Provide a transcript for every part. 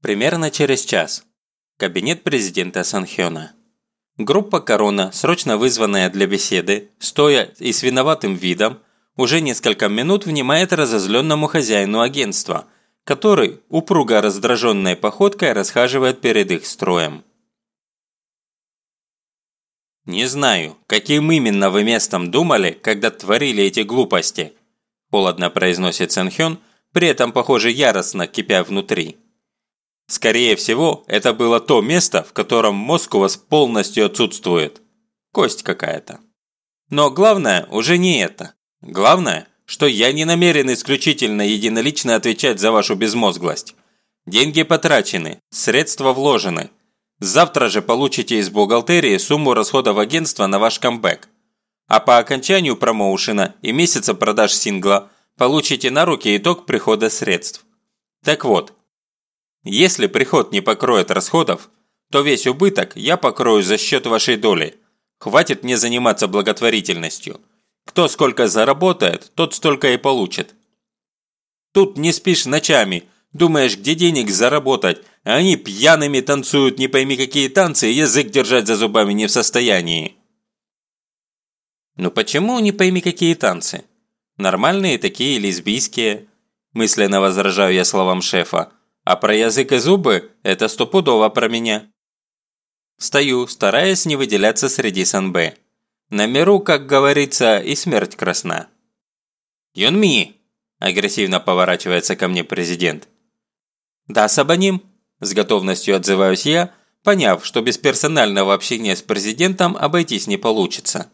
Примерно через час. Кабинет президента Санхёна. Группа «Корона», срочно вызванная для беседы, стоя и с виноватым видом, уже несколько минут внимает разозленному хозяину агентства, который, упруго раздраженной походкой, расхаживает перед их строем. «Не знаю, каким именно вы местом думали, когда творили эти глупости», холодно произносит Санхён, при этом, похоже, яростно кипя внутри. Скорее всего, это было то место, в котором мозг у вас полностью отсутствует. Кость какая-то. Но главное уже не это. Главное, что я не намерен исключительно единолично отвечать за вашу безмозглость. Деньги потрачены, средства вложены. Завтра же получите из бухгалтерии сумму расходов агентства на ваш камбэк. А по окончанию промоушена и месяца продаж сингла получите на руки итог прихода средств. Так вот, если приход не покроет расходов, то весь убыток я покрою за счет вашей доли. Хватит мне заниматься благотворительностью. Кто сколько заработает, тот столько и получит. Тут не спишь ночами, думаешь, где денег заработать, а они пьяными танцуют не пойми какие танцы и язык держать за зубами не в состоянии. Ну почему не пойми какие танцы? Нормальные такие лесбийские. Мысленно возражаю я словам шефа. А про язык и зубы – это стопудово про меня. Стою, стараясь не выделяться среди санбэ. На миру, как говорится, и смерть красна. «Юнми!» – агрессивно поворачивается ко мне президент. «Да, Сабаним!» – с готовностью отзываюсь я, поняв, что без персонального общения с президентом обойтись не получится.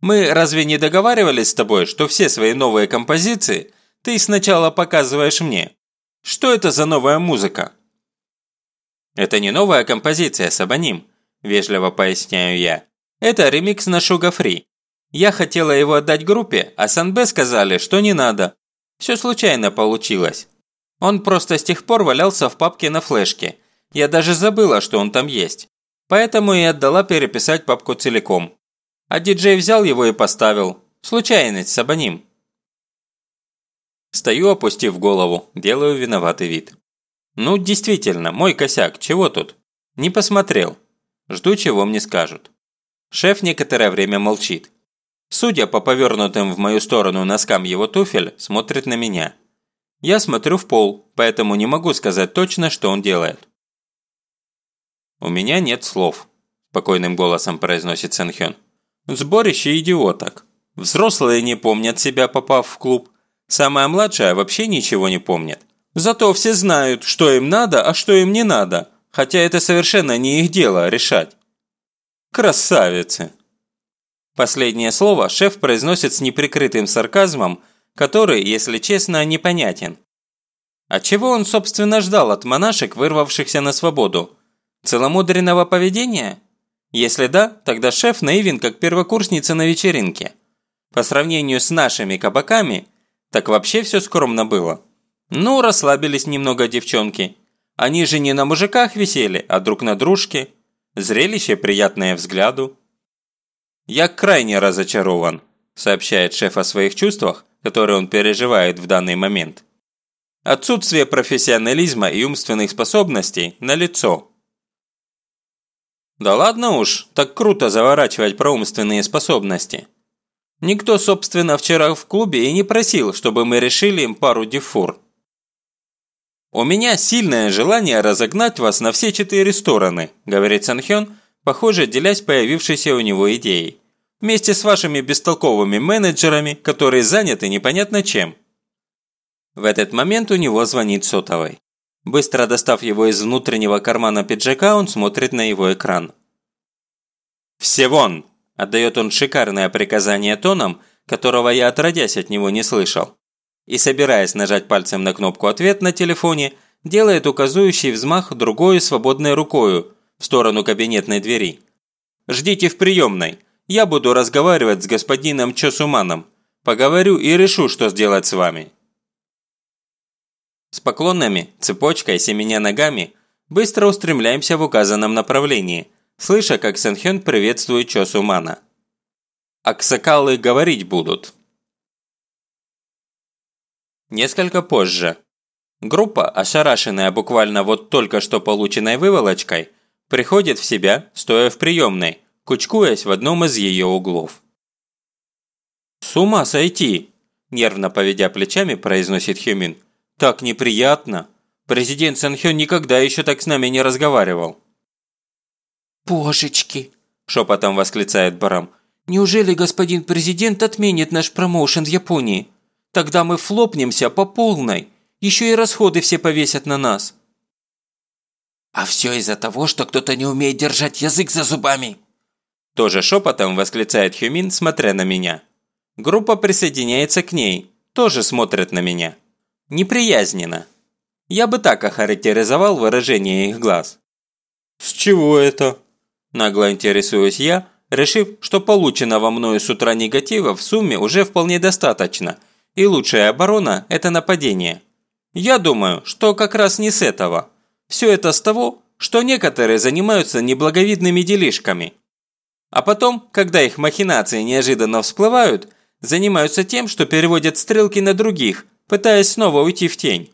«Мы разве не договаривались с тобой, что все свои новые композиции ты сначала показываешь мне, что это за новая музыка?» «Это не новая композиция, Сабаним», – вежливо поясняю я. «Это ремикс на Шуга Фри. Я хотела его отдать группе, а Санбе сказали, что не надо. Все случайно получилось. Он просто с тех пор валялся в папке на флешке. Я даже забыла, что он там есть. Поэтому и отдала переписать папку целиком. А диджей взял его и поставил. Случайность, Сабаним». Стою, опустив голову, делаю виноватый вид. Ну, действительно, мой косяк, чего тут? Не посмотрел. Жду, чего мне скажут. Шеф некоторое время молчит. Судя по повернутым в мою сторону носкам его туфель, смотрит на меня. Я смотрю в пол, поэтому не могу сказать точно, что он делает. «У меня нет слов», – спокойным голосом произносит Сэнхён. «Сборище идиоток. Взрослые не помнят себя, попав в клуб. Самая младшая вообще ничего не помнит. Зато все знают, что им надо, а что им не надо, хотя это совершенно не их дело решать. Красавицы! Последнее слово шеф произносит с неприкрытым сарказмом, который, если честно, непонятен. А чего он, собственно, ждал от монашек, вырвавшихся на свободу? Целомудренного поведения? Если да, тогда шеф наивен, как первокурсница на вечеринке. По сравнению с нашими кабаками – так вообще все скромно было. Ну, расслабились немного девчонки. Они же не на мужиках висели, а друг на дружке. Зрелище приятное взгляду. «Я крайне разочарован», – сообщает шеф о своих чувствах, которые он переживает в данный момент. Отсутствие профессионализма и умственных способностей налицо. Да ладно уж, так круто заворачивать про умственные способности. Никто, собственно, вчера в клубе и не просил, чтобы мы решили им пару дефур. «У меня сильное желание разогнать вас на все четыре стороны», – говорит Санхён, похоже, делясь появившейся у него идеей. «Вместе с вашими бестолковыми менеджерами, которые заняты непонятно чем». В этот момент у него звонит сотовый. Быстро достав его из внутреннего кармана пиджака, он смотрит на его экран. «Все вон!» Отдает он шикарное приказание тоном, которого я отродясь от него не слышал. И собираясь нажать пальцем на кнопку «Ответ» на телефоне, делает указующий взмах другой свободной рукою в сторону кабинетной двери. «Ждите в приемной. Я буду разговаривать с господином Чосуманом. Поговорю и решу, что сделать с вами». С поклонами, цепочкой, семеня ногами, быстро устремляемся в указанном направлении – слыша, как Сэнхён приветствует Чосумана. «Аксакалы говорить будут». Несколько позже. Группа, ошарашенная буквально вот только что полученной выволочкой, приходит в себя, стоя в приемной, кучкуясь в одном из ее углов. «С ума сойти!» – нервно поведя плечами, произносит Хюмин. «Так неприятно! Президент Санхён никогда еще так с нами не разговаривал!» «Божечки!» – шепотом восклицает Барам. «Неужели господин президент отменит наш промоушен в Японии? Тогда мы флопнемся по полной, еще и расходы все повесят на нас». «А все из-за того, что кто-то не умеет держать язык за зубами!» Тоже шепотом восклицает Хюмин, смотря на меня. Группа присоединяется к ней, тоже смотрит на меня. Неприязненно. Я бы так охарактеризовал выражение их глаз. «С чего это?» Нагло интересуюсь я, решив, что полученного мною с утра негатива в сумме уже вполне достаточно, и лучшая оборона – это нападение. Я думаю, что как раз не с этого. Все это с того, что некоторые занимаются неблаговидными делишками. А потом, когда их махинации неожиданно всплывают, занимаются тем, что переводят стрелки на других, пытаясь снова уйти в тень.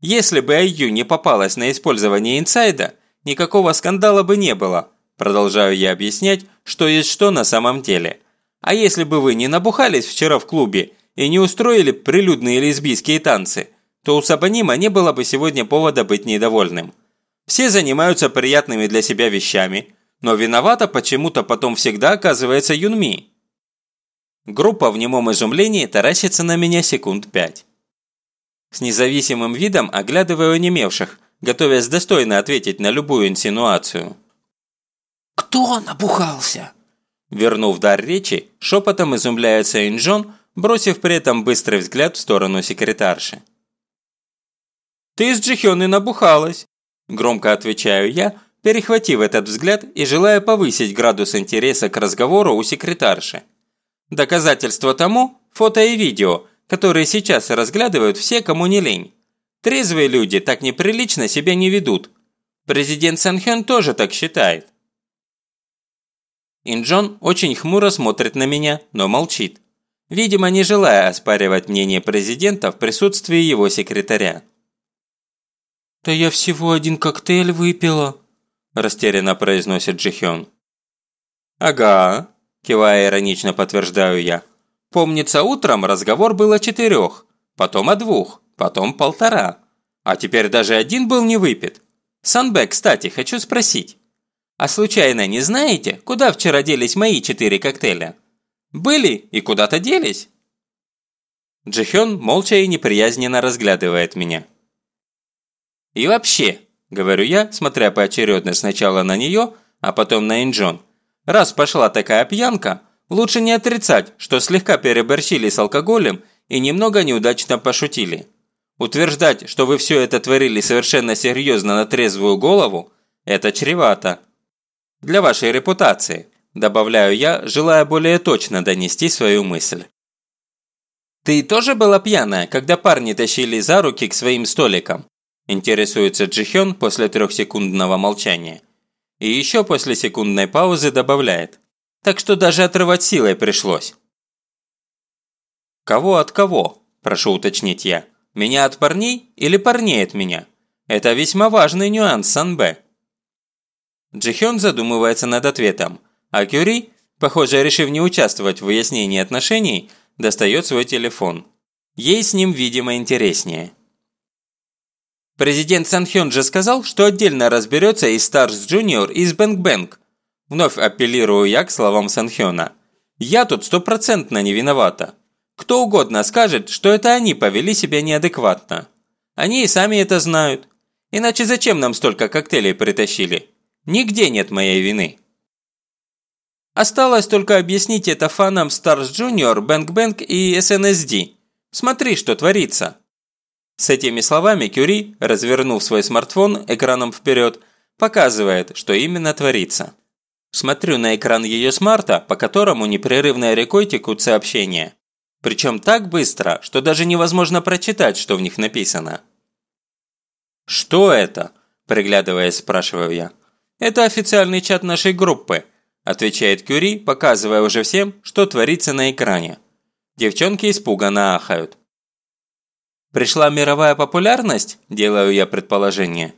Если бы IU не попалась на использование инсайда, никакого скандала бы не было. Продолжаю я объяснять, что есть что на самом деле. А если бы вы не набухались вчера в клубе и не устроили прилюдные лесбийские танцы, то у Сабанима не было бы сегодня повода быть недовольным. Все занимаются приятными для себя вещами, но виновата почему-то потом всегда оказывается Юнми. Группа в немом изумлении таращится на меня секунд пять. С независимым видом оглядываю онемевших, готовясь достойно ответить на любую инсинуацию. «Кто набухался?» Вернув дар речи, шепотом изумляется Инжон, бросив при этом быстрый взгляд в сторону секретарши. «Ты с Джихёны набухалась», – громко отвечаю я, перехватив этот взгляд и желая повысить градус интереса к разговору у секретарши. Доказательство тому – фото и видео, которые сейчас разглядывают все, кому не лень. Трезвые люди так неприлично себя не ведут. Президент Санхён тоже так считает. Инджон очень хмуро смотрит на меня, но молчит. Видимо, не желая оспаривать мнение президента в присутствии его секретаря. «Да я всего один коктейль выпила», – растерянно произносит Джихён. «Ага», – кивая иронично подтверждаю я. «Помнится, утром разговор был о четырех, потом о двух, потом полтора. А теперь даже один был не выпит. Санбэ, кстати, хочу спросить. А случайно не знаете, куда вчера делись мои четыре коктейля? Были и куда-то делись?» Джихён молча и неприязненно разглядывает меня. И вообще, говорю я, смотря поочередно сначала на нее, а потом на Инджон, раз пошла такая пьянка, лучше не отрицать, что слегка переборщили с алкоголем и немного неудачно пошутили. Утверждать, что вы все это творили совершенно серьезно на трезвую голову, это чревато. Для вашей репутации, добавляю я, желая более точно донести свою мысль. Ты тоже была пьяная, когда парни тащили за руки к своим столикам? Интересуется Джихён после трехсекундного молчания. И еще после секундной паузы добавляет. Так что даже отрывать силой пришлось. «Кого от кого?» – прошу уточнить я. «Меня от парней или парней от меня? Это весьма важный нюанс Санбэ». Джихён задумывается над ответом, а Кюри, похоже, решив не участвовать в выяснении отношений, достает свой телефон. Ей с ним, видимо, интереснее. Президент Санхён же сказал, что отдельно разберется и Stars Junior, и с Bang Bang. Вновь апеллирую я к словам Санхёна. Я тут стопроцентно не виновата. Кто угодно скажет, что это они повели себя неадекватно. Они и сами это знают. Иначе зачем нам столько коктейлей притащили? Нигде нет моей вины. Осталось только объяснить это фанам Stars Junior, Бэнк Бэнк и SNSD. Смотри, что творится. С этими словами Кюри, развернув свой смартфон экраном вперед, показывает, что именно творится. Смотрю на экран ее смарта, по которому непрерывной рекой текут сообщения. Причем так быстро, что даже невозможно прочитать, что в них написано. «Что это?» – приглядываясь, спрашиваю я. «Это официальный чат нашей группы», – отвечает Кюри, показывая уже всем, что творится на экране. Девчонки испуганно ахают. Пришла мировая популярность, делаю я предположение.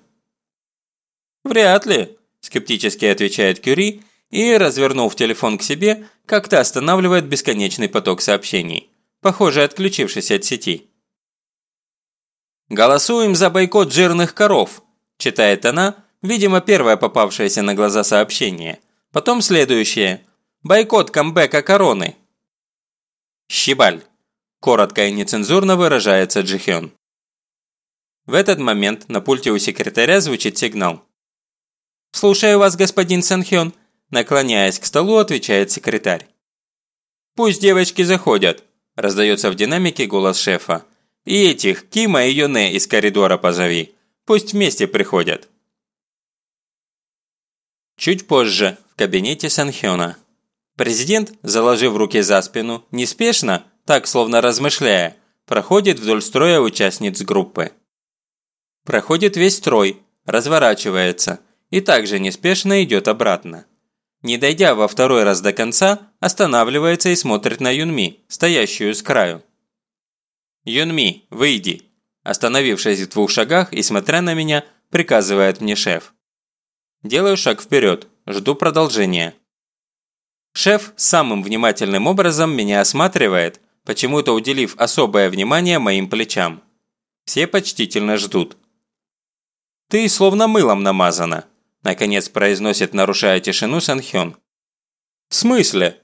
Вряд ли, скептически отвечает Кюри и, развернув телефон к себе, как-то останавливает бесконечный поток сообщений, похоже, отключившись от сети. «Голосуем за бойкот жирных коров», – читает она, видимо, первое попавшееся на глаза сообщение. Потом следующее. «Бойкот камбэка короны». «Щебаль», – коротко и нецензурно выражается Джихён. В этот момент на пульте у секретаря звучит сигнал. «Слушаю вас, господин Санхён», – наклоняясь к столу, отвечает секретарь. «Пусть девочки заходят», – раздается в динамике голос шефа. «И этих, Кима и Юне из коридора позови. Пусть вместе приходят». Чуть позже, в кабинете Санхёна. Президент, заложив руки за спину, неспешно, так словно размышляя, проходит вдоль строя участниц группы. Проходит весь строй, разворачивается и также неспешно идет обратно. Не дойдя во второй раз до конца, останавливается и смотрит на Юнми, стоящую с краю. «Юнми, выйди!» Остановившись в двух шагах и смотря на меня, приказывает мне шеф. Делаю шаг вперед, жду продолжения. Шеф самым внимательным образом меня осматривает, почему-то уделив особое внимание моим плечам. Все почтительно ждут. «Ты словно мылом намазана», – наконец произносит, нарушая тишину Санхён. «В смысле?»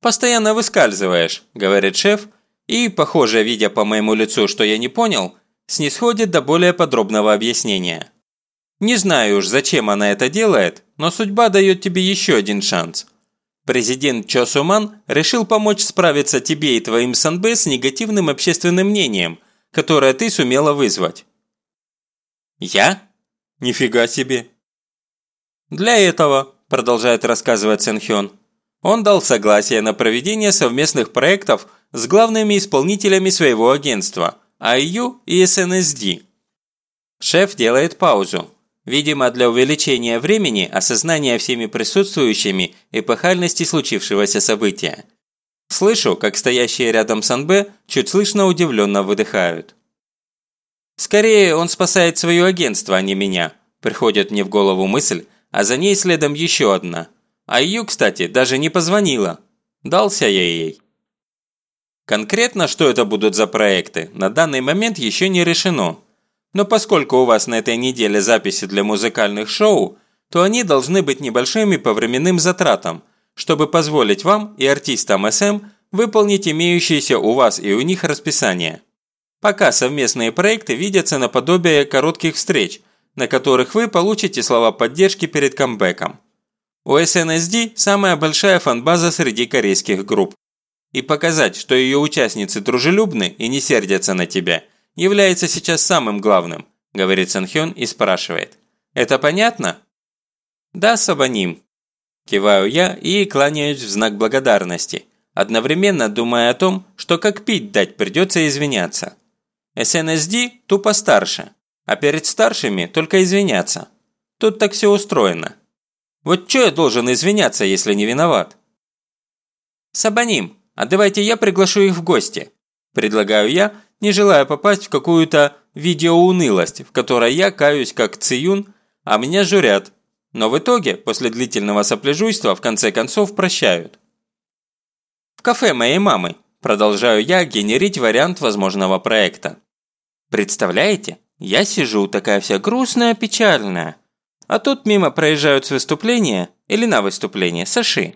«Постоянно выскальзываешь», – говорит шеф, и, похоже, видя по моему лицу, что я не понял, снисходит до более подробного объяснения. Не знаю уж, зачем она это делает, но судьба дает тебе еще один шанс. Президент Чо Суман решил помочь справиться тебе и твоим санбэ с негативным общественным мнением, которое ты сумела вызвать. Я? Нифига себе. Для этого, продолжает рассказывать Сэнхён, он дал согласие на проведение совместных проектов с главными исполнителями своего агентства, IU и SNSD. Шеф делает паузу, Видимо, для увеличения времени осознания всеми присутствующими эпохальности случившегося события. Слышу, как стоящие рядом с Анбе чуть слышно удивленно выдыхают. Скорее, он спасает свое агентство, а не меня. Приходит мне в голову мысль, а за ней следом еще одна. А ее, кстати, даже не позвонила. Дался я ей. Конкретно, что это будут за проекты, на данный момент еще не решено. Но поскольку у вас на этой неделе записи для музыкальных шоу, то они должны быть небольшими по временным затратам, чтобы позволить вам и артистам СМ выполнить имеющиеся у вас и у них расписание. Пока совместные проекты видятся наподобие коротких встреч, на которых вы получите слова поддержки перед камбэком. У SNSD самая большая фанбаза среди корейских групп. И показать, что ее участницы дружелюбны и не сердятся на тебя – является сейчас самым главным», – говорит Санхён и спрашивает. «Это понятно?» «Да, Сабаним». Киваю я и кланяюсь в знак благодарности, одновременно думая о том, что как пить дать придется извиняться. SNSD тупо старше, а перед старшими только извиняться. Тут так все устроено. Вот что я должен извиняться, если не виноват? Сабаним, а давайте я приглашу их в гости. Предлагаю я, не желая попасть в какую-то видеоунылость, в которой я каюсь как циюн, а меня журят. Но в итоге, после длительного сопляжуйства, в конце концов прощают. В кафе моей мамы продолжаю я генерить вариант возможного проекта. Представляете, я сижу такая вся грустная, печальная. А тут мимо проезжают с выступления, или на выступление, Саши.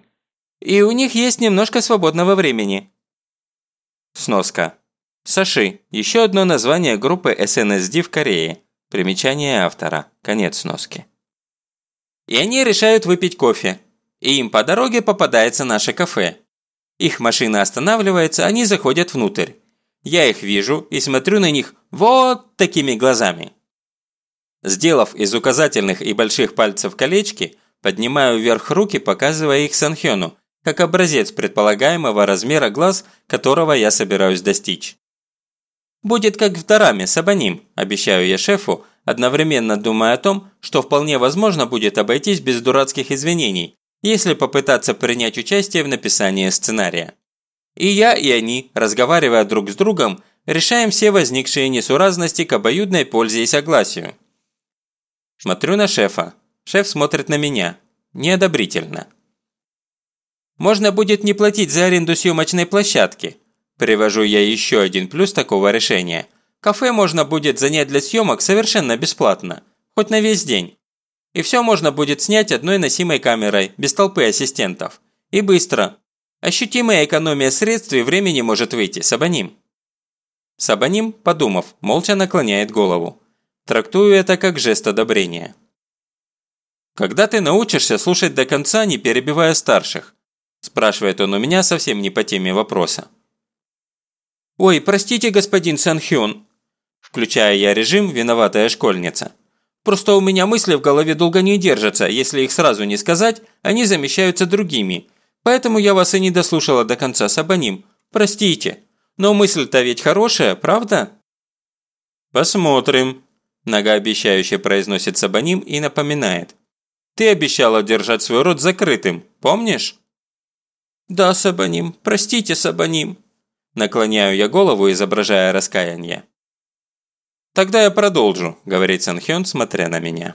И у них есть немножко свободного времени. Сноска. Саши – еще одно название группы SNSD в Корее. Примечание автора. Конец сноски. И они решают выпить кофе. И им по дороге попадается наше кафе. Их машина останавливается, они заходят внутрь. Я их вижу и смотрю на них вот такими глазами. Сделав из указательных и больших пальцев колечки, поднимаю вверх руки, показывая их Санхёну, как образец предполагаемого размера глаз, которого я собираюсь достичь. Будет как в Дараме с Абоним, обещаю я шефу, одновременно думая о том, что вполне возможно будет обойтись без дурацких извинений, если попытаться принять участие в написании сценария. И я, и они, разговаривая друг с другом, Решаем все возникшие несуразности к обоюдной пользе и согласию. Смотрю на шефа. Шеф смотрит на меня. Неодобрительно. Можно будет не платить за аренду съемочной площадки. Привожу я еще один плюс такого решения. Кафе можно будет занять для съемок совершенно бесплатно. Хоть на весь день. И все можно будет снять одной носимой камерой, без толпы ассистентов. И быстро. Ощутимая экономия средств и времени может выйти, Сабаним. Сабаним, подумав, молча наклоняет голову. Трактую это как жест одобрения. «Когда ты научишься слушать до конца, не перебивая старших?» спрашивает он у меня совсем не по теме вопроса. «Ой, простите, господин Санхён», включая я режим «виноватая школьница». «Просто у меня мысли в голове долго не держатся, если их сразу не сказать, они замещаются другими. Поэтому я вас и не дослушала до конца, Сабаним. Простите». Но мысль-то ведь хорошая, правда?» «Посмотрим», – многообещающе произносит Сабаним и напоминает. «Ты обещала держать свой рот закрытым, помнишь?» «Да, Сабаним, простите, Сабаним», – наклоняю я голову, изображая раскаяние. «Тогда я продолжу», – говорит Санхён, смотря на меня.